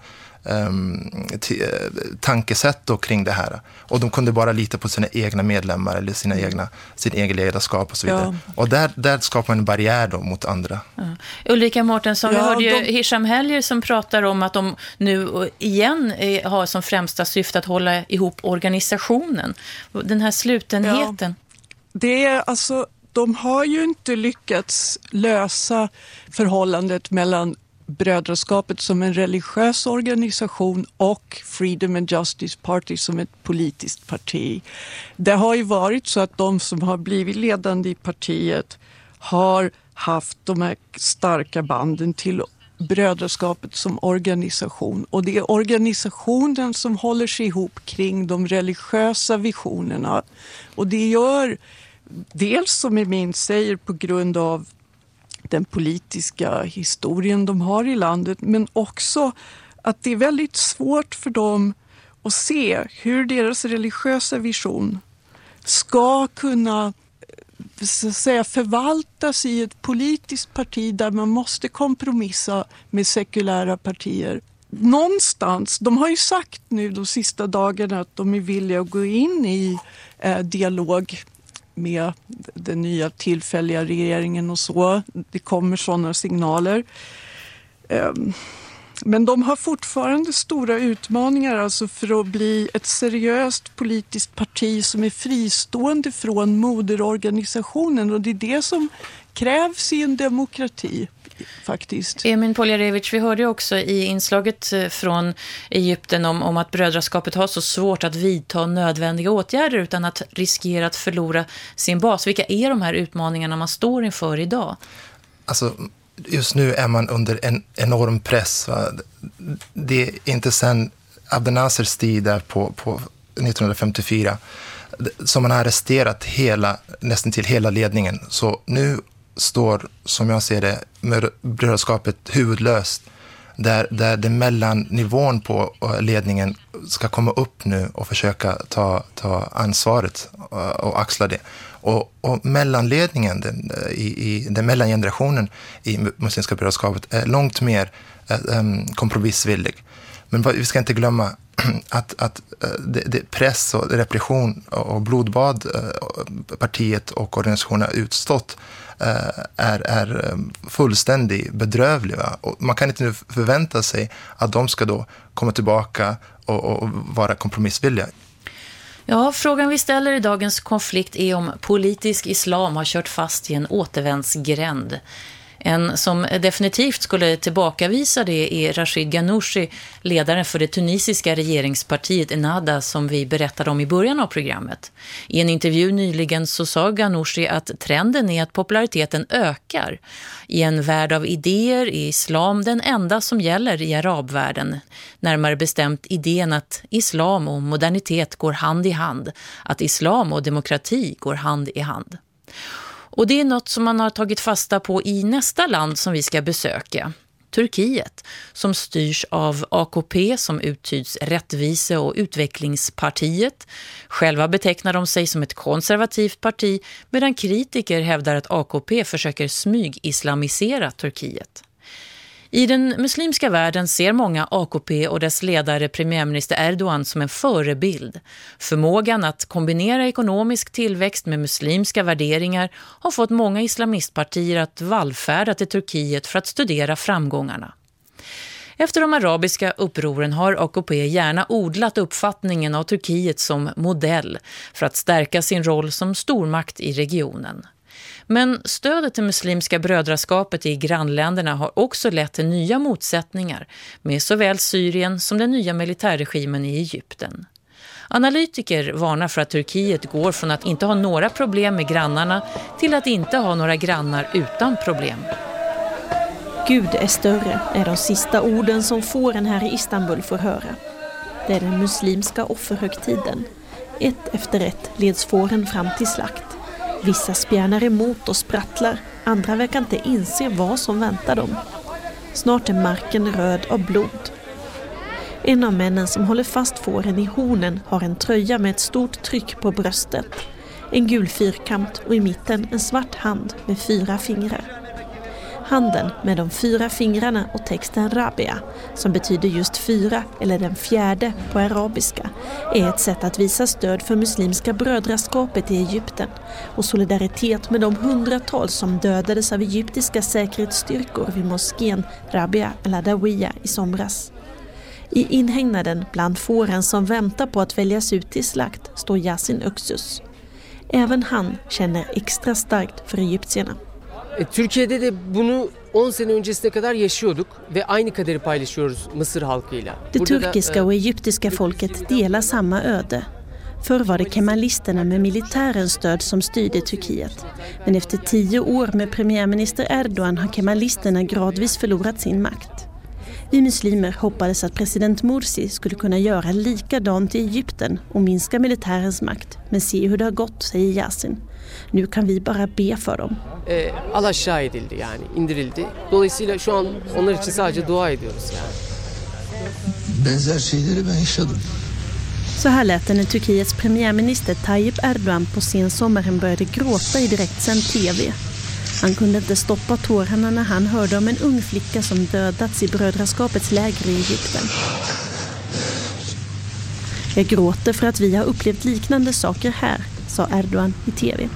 tankesätt då kring det här. Och de kunde bara lita på sina egna medlemmar eller sina mm. egna, sin egen ledarskap och så vidare. Ja. Och där, där skapar man en barriär då mot andra. Ja. Ulrika Mårtensson, ja, vi hörde ju de... Hisham Helger som pratar om att de nu igen har som främsta syfte att hålla ihop organisationen. Den här slutenheten. Ja. Det är alltså de har ju inte lyckats lösa förhållandet mellan Brödraskapet som en religiös organisation och Freedom and Justice Party som ett politiskt parti. Det har ju varit så att de som har blivit ledande i partiet har haft de här starka banden till brödraskapet som organisation. Och det är organisationen som håller sig ihop kring de religiösa visionerna. Och det gör dels som Emin säger på grund av den politiska historien de har i landet men också att det är väldigt svårt för dem att se hur deras religiösa vision ska kunna eh, så att säga, förvaltas i ett politiskt parti där man måste kompromissa med sekulära partier. Någonstans, de har ju sagt nu de sista dagarna att de är villiga att gå in i eh, dialog med den nya tillfälliga regeringen och så. Det kommer sådana signaler. Ehm, men de har fortfarande stora utmaningar alltså för att bli ett seriöst politiskt parti som är fristående från moderorganisationen och det är det som krävs i en demokrati faktiskt. Emin Poljarevich, vi hörde också i inslaget eh, från Egypten om, om att brödraskapet har så svårt att vidta nödvändiga åtgärder utan att riskera att förlora sin bas. Vilka är de här utmaningarna man står inför idag? Alltså, just nu är man under en enorm press. Va? Det är inte sen Abdenazers tid där på, på 1954 som man har arresterat hela, nästan till hela ledningen. Så nu står, som jag ser det, brödraskapet huvudlöst. Där, där den mellannivån på eh, ledningen ska komma upp nu och försöka ta, ta ansvaret eh, och, axla det. Och, och mellanledningen, den, eh, i, i, den mellangenerationen i Muslimska brödraskapet är långt mer ehm, kompromissvillig. Men vi ska inte glömma att, att det, det press och repression och blodbad partiet och organisationen har utstått Eh, är, är eh, fullständigt bedrövliga. Och man kan inte nu förvänta sig att de ska då komma tillbaka och, och vara kompromissvilliga. Ja, frågan vi ställer i dagens konflikt är om politisk islam har kört fast i en återvändsgränd. En som definitivt skulle tillbakavisa det är Rashid Ghanouchi, ledaren för det tunisiska regeringspartiet Ennahda som vi berättade om i början av programmet. I en intervju nyligen så sa Ghanouchi att trenden är att populariteten ökar. I en värld av idéer är islam den enda som gäller i arabvärlden. Närmare bestämt idén att islam och modernitet går hand i hand. Att islam och demokrati går hand i hand. Och det är något som man har tagit fasta på i nästa land som vi ska besöka. Turkiet, som styrs av AKP som uttyds rättvise- och utvecklingspartiet. Själva betecknar de sig som ett konservativt parti medan kritiker hävdar att AKP försöker smygislamisera Turkiet. I den muslimska världen ser många AKP och dess ledare premiärminister Erdogan som en förebild. Förmågan att kombinera ekonomisk tillväxt med muslimska värderingar har fått många islamistpartier att vallfärda till Turkiet för att studera framgångarna. Efter de arabiska upproren har AKP gärna odlat uppfattningen av Turkiet som modell för att stärka sin roll som stormakt i regionen. Men stödet till muslimska brödraskapet i grannländerna har också lett till nya motsättningar med såväl Syrien som den nya militärregimen i Egypten. Analytiker varnar för att Turkiet går från att inte ha några problem med grannarna till att inte ha några grannar utan problem. Gud är större är de sista orden som fåren här i Istanbul får höra. Det är den muslimska offerhögtiden. Ett efter ett leds fåren fram till slakt. Vissa spjärnar emot och sprattlar, andra verkar inte inse vad som väntar dem. Snart är marken röd av blod. En av männen som håller fast fåren i hornen har en tröja med ett stort tryck på bröstet. En gul fyrkant och i mitten en svart hand med fyra fingrar. Handen med de fyra fingrarna och texten Rabia, som betyder just fyra eller den fjärde på arabiska, är ett sätt att visa stöd för muslimska brödraskapet i Egypten och solidaritet med de hundratals som dödades av egyptiska säkerhetsstyrkor vid moskén Rabia al-Adawiya i somras. I inhägnaden bland fåren som väntar på att väljas ut till slakt står Yasin Öksus. Även han känner extra starkt för egyptierna. E, Türkiye'de de bunu 10 sene öncesine kadar yaşıyorduk ve aynı kaderi paylaşıyoruz Mısır halkıyla. Det turkiska och egyptiska folket delar samma öde. Förr var det kemalisterna med militärens stöd som styrde Turkiet. Men efter tio år med premiärminister Erdogan har kemalisterna gradvis förlorat sin makt. Vi muslimer hoppades att president Morsi skulle kunna göra likadant i Egypten och minska militärens makt. Men se hur det har gått, säger Yasin. Nu kan vi bara be för dem. E, al aşağı edildi yani indirildi. Dolayısıyla şu an onlar için sadece dua ediyoruz yani. Benzer şeyleri ben yaşadım. Så här lät det när Turkiets premiärminister Tayyip Erdogan på sensommaren började gråta i direktsänd TV. Han kunde inte stoppa tårarna när han hörde om en ung flicka som dödats i brödraskapets läger i Egypten. Jag gråter för att vi har upplevt liknande saker här, sa Erdogan i TV.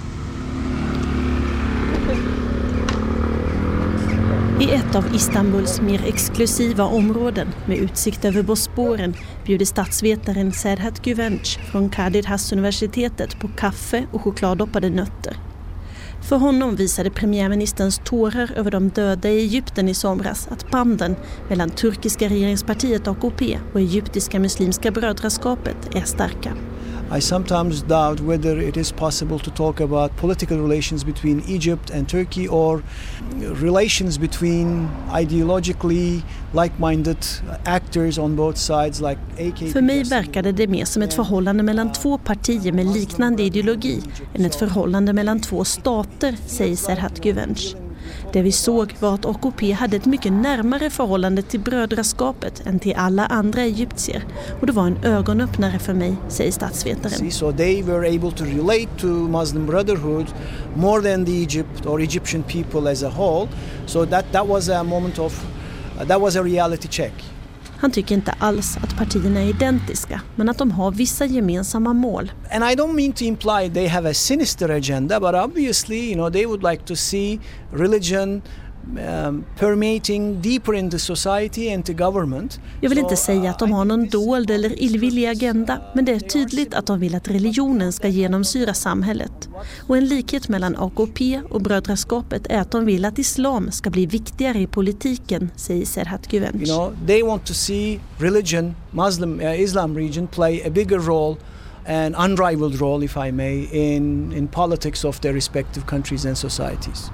I ett av Istanbuls mer exklusiva områden med utsikt över Bosporen bjuder statsvetaren Serhat Güvenç från Kadir Has-universitetet på kaffe och chokladdoppade nötter. För honom visade premiärministerns tårar över de döda i Egypten i somras att banden mellan turkiska regeringspartiet AKP och egyptiska muslimska brödraskapet är starka. I sometimes doubt whether it is possible to talk about political relations between Egypt and Turkey or relations between ideologically like-minded actors on both sides like AK. För mig verkade det mer som ett förhållande mellan två partier med liknande ideologi än ett förhållande mellan två stater, säger Serhat Güvenç. Det vi såg var att AKP hade ett mycket närmare förhållande till brödraskapet än till alla andra egyptier. Och det var en ögonöppnare för mig, säger statsvetaren. So they were able to relate to Muslim Brotherhood more than the Egypt or Egyptian people as a whole. So that, that was a moment of, uh, that was a reality check. Han tycker inte alls att partierna är identiska, men att de har vissa gemensamma mål. And I don't mean to imply they have a sinister agenda, but obviously, you know, they would like to see religion permeating deeper into society and to government. Jag vill inte säga att de har någon dold eller illvillig agenda, men det är tydligt att de vill att religionen ska genomsyra samhället. Och en likhet mellan AKP och brödraskapet är att de vill att islam ska bli viktigare i politiken, säger Serhat Güvenç. You know, they want to see religion, Muslim, uh, Islam region play a bigger role an unrivaled role, if I may, in, in politics of their respective countries and societies.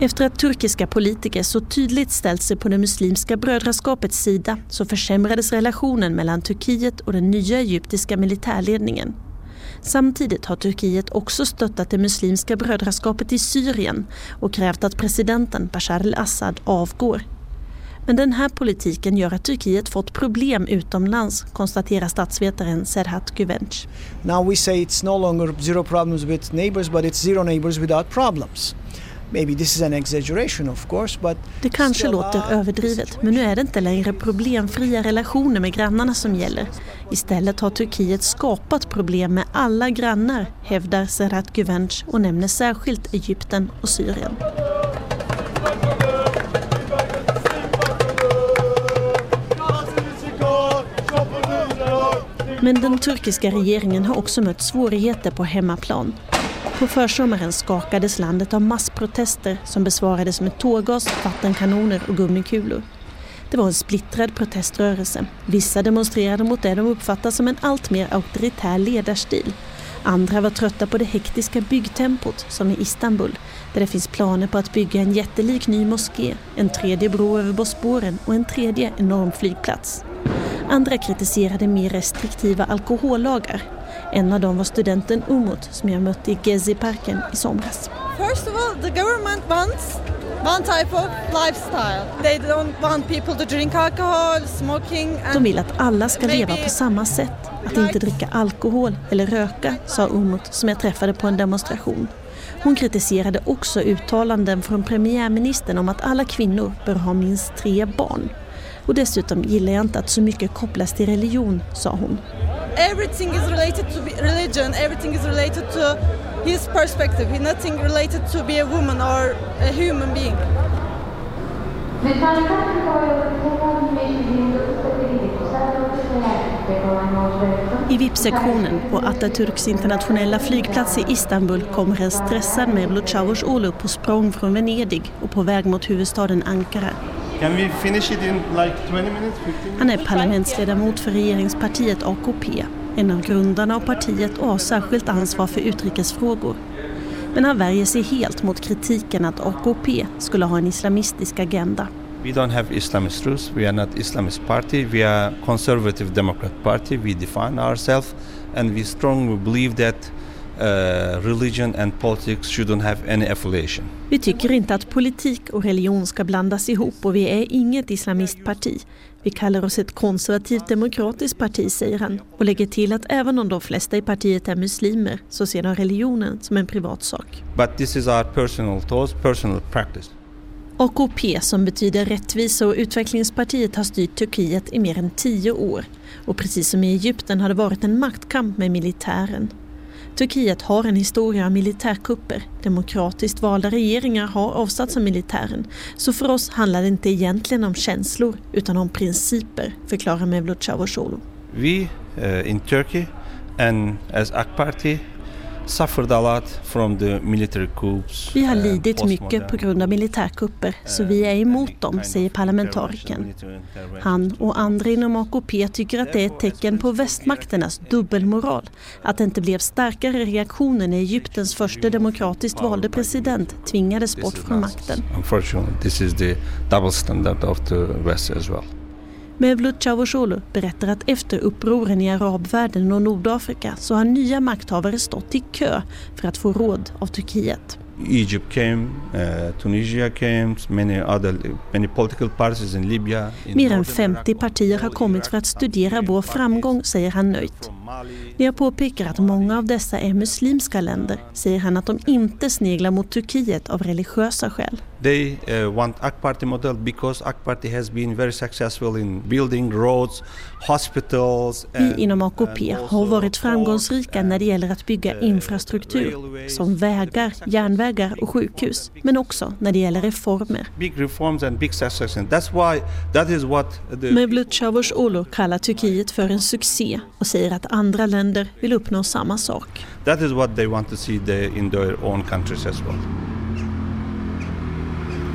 Efter att turkiska politiker så tydligt ställt sig på det muslimska brödraskapets sida så försämrades relationen mellan Turkiet och den nya egyptiska militärledningen. Samtidigt har Turkiet också stöttat det muslimska brödraskapet i Syrien och krävt att presidenten Bashar al-Assad avgår. Men den här politiken gör att Turkiet fått problem utomlands, konstaterar statsvetaren Serhat Güvenç. Now we say it's no longer zero problems with neighbors, but it's zero neighbors without problems. Det kanske låter överdrivet, men nu är det inte längre problemfria relationer med grannarna som gäller. Istället har Turkiet skapat problem med alla grannar, hävdar Serhat Güvenç och nämner särskilt Egypten och Syrien. Men den turkiska regeringen har också mött svårigheter på hemmaplan. På försommaren skakades landet av massprotester som besvarades med tårgas, vattenkanoner och gummikulor. Det var en splittrad proteströrelse. Vissa demonstrerade mot det de uppfattar som en alltmer auktoritär ledarstil. Andra var trötta på det hektiska byggtempot som i Istanbul där det finns planer på att bygga en jättelik ny moské, en tredje bro över Bosporen och en tredje enorm flygplats. Andra kritiserade mer restriktiva alkohollagar. En av dem var studenten Umut som jag mötte i Gezi-parken i somras. First of all, the government wants one type of lifestyle. They don't want people to drink alcohol, smoking and De vill att alla ska leva på samma sätt. Att inte dricka alkohol eller röka, sa Umut som jag träffade på en demonstration. Hon kritiserade också uttalanden från premiärministern om att alla kvinnor bör ha minst tre barn. Och dessutom gillar jag inte att så mycket kopplas till religion, sa hon. everything is related to religion, everything is related to his perspective, nothing related to be a woman or a human being. I VIP-sektionen på Atatürks internationella flygplats i Istanbul kommer en stressad Mevlut Çavuşoğlu på språng från Venedig och på väg mot huvudstaden Ankara. Can we finish it in like 20 minutes, 15 minutes? Han är parlamentsledamot för regeringspartiet AKP, en av grundarna av partiet och har särskilt ansvar för utrikesfrågor. Men han värjer sig helt mot kritiken att AKP skulle ha en islamistisk agenda. We don't have Islamist roots. We are not Islamist party. We are conservative Democrat party. We define ourselves, and we strongly believe that religion and politics shouldn't have any affiliation. Vi tycker inte att politik och religion ska blandas ihop och vi är inget islamistparti. Vi kallar oss ett konservativt demokratiskt parti, säger han och lägger till att även om de flesta i partiet är muslimer så ser de religionen som en privat sak. But this is our personal thoughts, personal practice. AKP som betyder Rättvisa och utvecklingspartiet har styrt Turkiet i mer än tio år och precis som i Egypten har det varit en maktkamp med militären. Turkiet har en historia av militärkupper. Demokratiskt valda regeringar har avsatts av militären. Så för oss handlar det inte egentligen om känslor utan om principer, förklarar Mevlut Cavusoglu. Vi uh, in Turkey and as AK Party vi har lidit mycket på grund av militärkupper så vi är emot dem, säger parlamentarikern. Han och andra inom AKP tycker att det är ett tecken på västmakternas dubbelmoral. Att det inte blev starkare reaktioner när Egyptens första demokratiskt valde president tvingades bort från makten. Mevlut Cavusoglu berättar att efter upproren i arabvärlden och Nordafrika så har nya makthavare stått i kö för att få råd av Turkiet. Egypt came, uh, Tunisia came, many other many political parties in Libya. In Mer än 50 partier har kommit för att studera vår framgång, säger han nöjt. När jag påpekar att många av dessa är muslimska länder säger han att de inte sneglar mot Turkiet av religiösa skäl. They uh, want AK Party model because AK Party has been very successful in building roads, hospitals. Vi inom AKP har varit framgångsrika när det gäller att bygga infrastruktur som vägar, järnvägar och sjukhus, men också när det gäller reformer. Big reforms and big success. That's why that is what the Mevlut Cavusoglu kallar Turkiet för en succé och säger att andra länder vill uppnå samma sak. That is what they want to see the, in their own countries as well.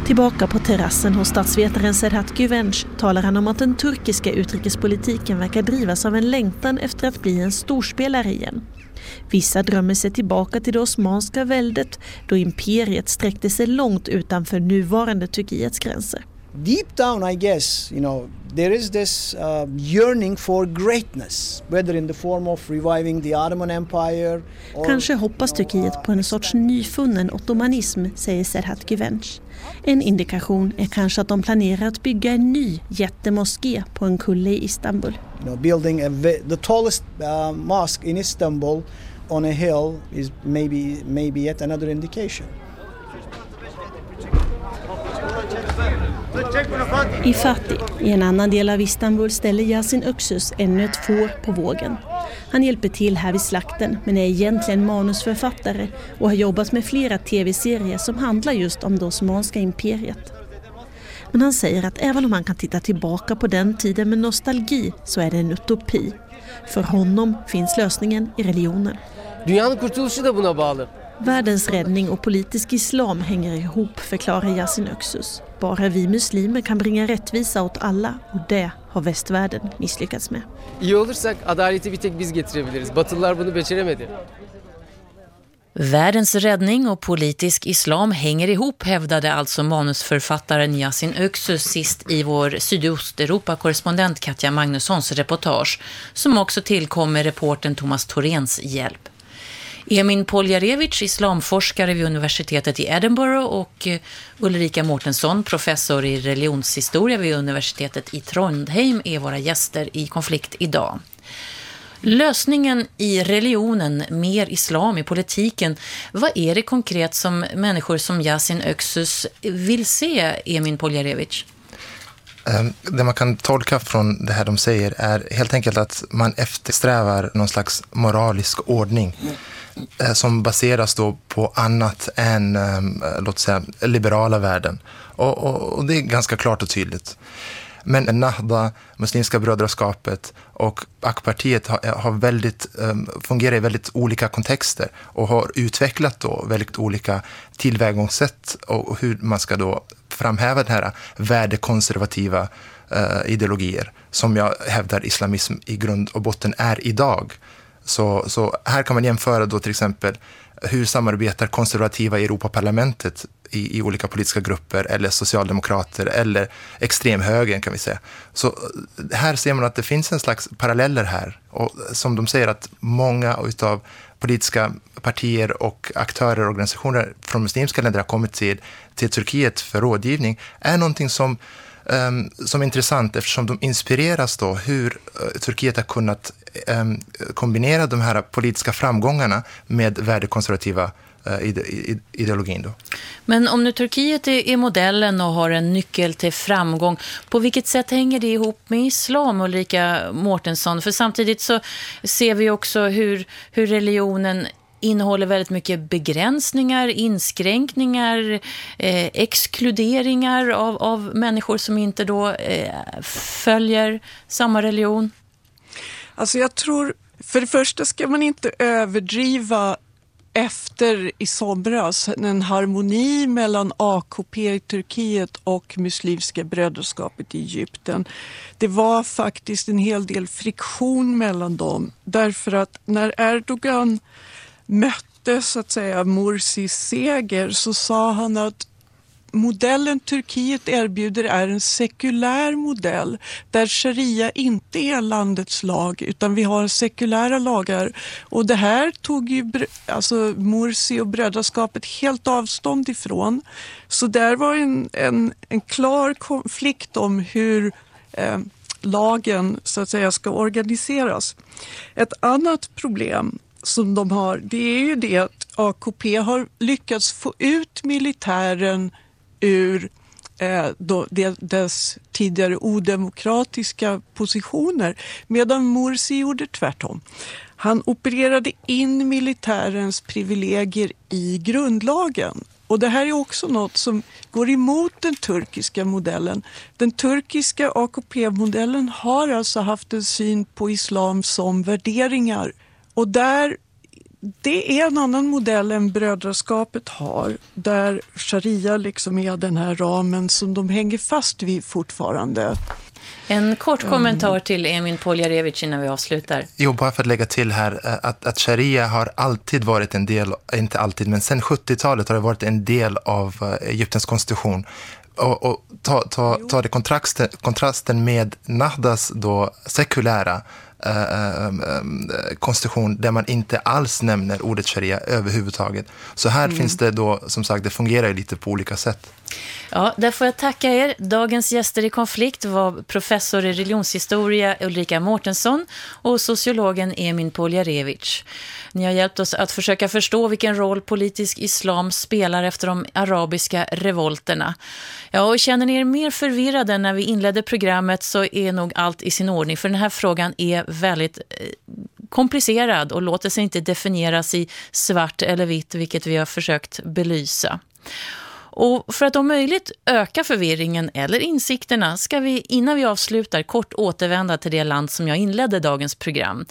Tillbaka på terrassen hos statsvetaren Serhat Güvenç talar han om att den turkiska utrikespolitiken verkar drivas av en längtan efter att bli en storspelare igen. Vissa drömmer sig tillbaka till det osmanska väldet då imperiet sträckte sig långt utanför nuvarande Turkiets gränser. Deep down, I guess, you know, there is this uh, yearning for greatness, whether in the form of reviving the Ottoman Empire. Or, Kanske hoppas Turkiet på en sorts nyfunnen ottomanism, säger Serhat Güvenç. En indikation är kanske att de planerar att bygga en ny jättemoské på en kulle i Istanbul. You know, building a, the tallest uh, mosque in Istanbul on a hill is maybe maybe yet another indication. I Fatih, i en annan del av Istanbul, ställer Yasin Öksus ännu ett får på vågen. Han hjälper till här vid slakten men är egentligen manusförfattare och har jobbat med flera tv-serier som handlar just om det Osmanska imperiet. Men han säger att även om han kan titta tillbaka på den tiden med nostalgi så är det en utopi. För honom finns lösningen i religionen. Dünyanın kurtuluşu da buna bağlı. Världens räddning och politisk islam hänger ihop, förklarar Yasin Öksus. Bara vi muslimer kan bringa rättvisa åt alla och det har västvärlden misslyckats med. İyi olursak adaleti bir tek biz getirebiliriz. Batılılar bunu beceremedi. Världens räddning och politisk islam hänger ihop, hävdade alltså manusförfattaren Yasin Öksus sist i vår Sydosteuropa-korrespondent Katja Magnussons reportage, som också tillkom med reporten Thomas Torens hjälp. Emin Poljarevic, islamforskare vid universitetet i Edinburgh och eh, Ulrika Mårtensson, professor i religionshistoria vid universitetet i Trondheim är våra gäster i konflikt idag. Lösningen i religionen, mer islam i politiken. Vad är det konkret som människor som Yasin Öksus vill se, Emin Poljarevic? Ehm, det man kan tolka från det här de säger är helt enkelt att man eftersträvar någon slags moralisk ordning Eh, som baseras då på annat än, ehm, eh, låt säga, liberala värden. Och, och, och det är ganska klart och tydligt. Men Nahda, Muslimska brödraskapet och AK-partiet har, eh, har väldigt, um, fungerar i väldigt olika kontexter och har utvecklat då väldigt olika tillvägagångssätt och hur man ska då framhäva den här värdekonservativa uh, ideologier som jag hävdar islamism i grund och botten är idag. Så, så här kan man jämföra då till exempel hur samarbetar konservativa i Europaparlamentet i, i olika politiska grupper eller socialdemokrater eller extremhögern kan vi säga. Så eh, här ser man att det finns en slags paralleller här. Och eh, som de säger att många av politiska partier och aktörer och organisationer från muslimska länder har kommit till, till Turkiet för rådgivning är någonting som Um, som är intressant eftersom de inspireras då hur uh, Turkiet har kunnat Ehm, kombinera de här politiska framgångarna med värdekonservativa eh, ideologin. Då. Men om nu Turkiet är modellen och har en nyckel till framgång, på vilket sätt hänger det ihop med islam, Ulrika Mårtensson? För samtidigt så ser vi också hur, hur religionen innehåller väldigt mycket begränsningar, inskränkningar, eh, exkluderingar av, av människor som inte då eh, följer samma religion? Alltså jag tror, för det första ska man inte överdriva efter i somras en harmoni mellan AKP i Turkiet och Muslimska brödraskapet i Egypten. Det var faktiskt en hel del friktion mellan dem därför att när Erdogan mötte så att säga Mursis seger så sa han att modellen Turkiet erbjuder är en sekulär modell där sharia inte är landets lag utan vi har sekulära lagar. Och det här tog ju alltså Morsi och brödraskapet helt avstånd ifrån. Så där var en, en, en klar konflikt om hur eh, lagen så att säga ska organiseras. Ett annat problem som de har, det är ju det att AKP har lyckats få ut militären ur eh, då, dess tidigare odemokratiska positioner medan Morsi gjorde tvärtom. Han opererade in militärens privilegier i grundlagen. Och det här är också något som går emot den turkiska modellen. Den turkiska AKP-modellen har alltså haft en syn på islam som värderingar. Och där det är en annan modell än brödraskapet har där sharia liksom är den här ramen som de hänger fast vid fortfarande. En kort kommentar till Emin Poljarevic innan vi avslutar. Jo, bara för att lägga till här eh, att, att sharia har alltid varit en del, inte alltid, men sen 70-talet har det varit en del av eh, Egyptens konstitution. Och, och ta, ta, ta det kontrasten, kontrasten med Nahdas då sekulära Eh, eh, konstitution där man inte alls nämner ordet sharia överhuvudtaget. Så här mm. finns det då, som sagt, det fungerar lite på olika sätt. Ja, där får jag tacka er. Dagens gäster i konflikt var professor i religionshistoria Ulrika Mårtensson och sociologen Emin Poljarevic. Ni har hjälpt oss att försöka förstå vilken roll politisk islam spelar efter de arabiska revolterna. Ja, och känner ni er mer förvirrade när vi inledde programmet så är nog allt i sin ordning. För den här frågan är väldigt eh, komplicerad och låter sig inte definieras i svart eller vitt, vilket vi har försökt belysa. Och för att om möjligt öka förvirringen eller insikterna ska vi innan vi avslutar kort återvända till det land som jag inledde dagens program.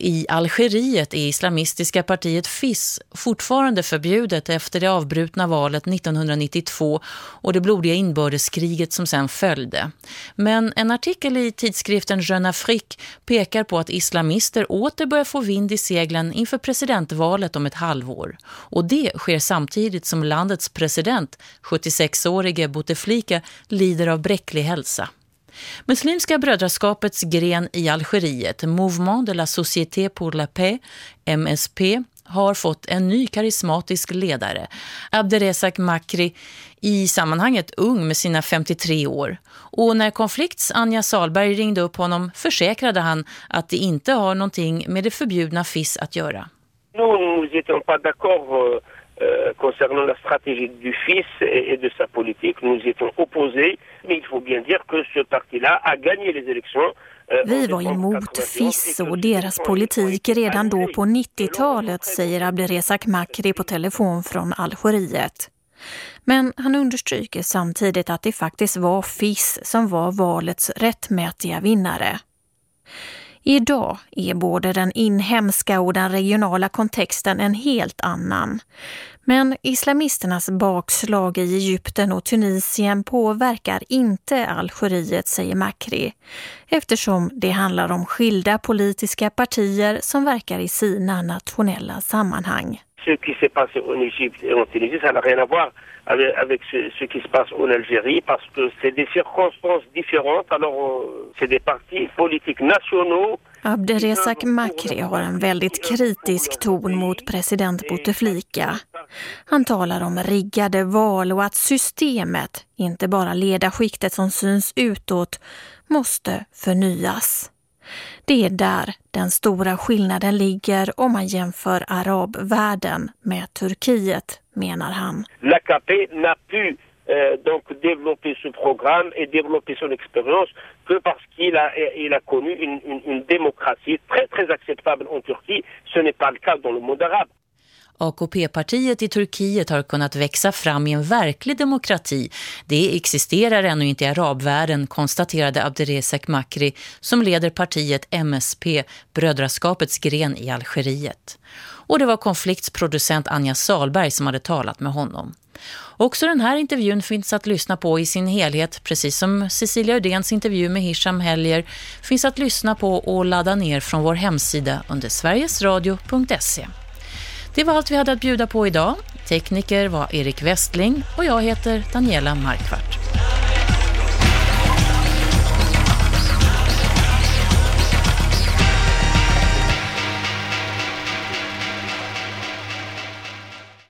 I Algeriet är islamistiska partiet FIS fortfarande förbjudet efter det avbrutna valet 1992 och det blodiga inbördeskriget som sen följde. Men en artikel i tidskriften Jeune Afrique pekar på att islamister åter börjar få vind i seglen inför presidentvalet om ett halvår. Och det sker samtidigt som landets president, 76-årige Bouteflika, lider av bräcklig hälsa. Muslimska brödraskapets gren i Algeriet, Mouvement de la Société pour la Paix, MSP, har fått en ny karismatisk ledare, Abderezak Makri, i sammanhanget ung med sina 53 år. Och när konflikts Anja Salberg ringde upp honom försäkrade han att det inte har någonting med det förbjudna FIS att göra. Nous, nous étions pas d'accord euh, euh, concernant la stratégie du FIS et, et de sa politique. Nous étions opposés mais il faut bien dire que ce parti-là a gagné les élections euh, vi var emot FIS och deras politik redan då på 90-talet, säger Abderezak Makri på telefon från Algeriet. Men han understryker samtidigt att det faktiskt var FIS som var valets rättmätiga vinnare. Idag är både den inhemska och den regionala kontexten en helt annan. Men islamisternas bakslag i Egypten och Tunisien påverkar inte Algeriet, säger Makri, eftersom det handlar om skilda politiska partier som verkar i sina nationella sammanhang. Ce qui s'est passé en Égypte et en Tunisie, ça n'a rien à voir avec, avec ce, ce, qui se passe en Algérie parce que c'est des circonstances différentes. Alors, euh, c'est des partis politiques nationaux Abderezak Makri har en väldigt kritisk ton mot president Bouteflika. Han talar om riggade val och att systemet, inte bara ledarskiktet som syns utåt, måste förnyas. Det är där den stora skillnaden ligger om man jämför arabvärlden med Turkiet, menar han. L'AKP n'a pu euh, donc développer ce programme et développer son expérience que parce qu'il a, il a connu une, une, une démocratie très très acceptable en Turquie. Ce n'est pas le cas dans le monde arabe. AKP-partiet i Turkiet har kunnat växa fram i en verklig demokrati. Det existerar ännu inte i arabvärlden, konstaterade Abderezek Makri som leder partiet MSP, brödraskapets gren i Algeriet. Och det var konfliktsproducent Anja Salberg som hade talat med honom. Också den här intervjun finns att lyssna på i sin helhet, precis som Cecilia Udens intervju med Hisham Helger finns att lyssna på och ladda ner från vår hemsida under sverigesradio.se. Det var allt vi hade att bjuda på idag. Tekniker var Erik Westling och jag heter Daniela Markvart.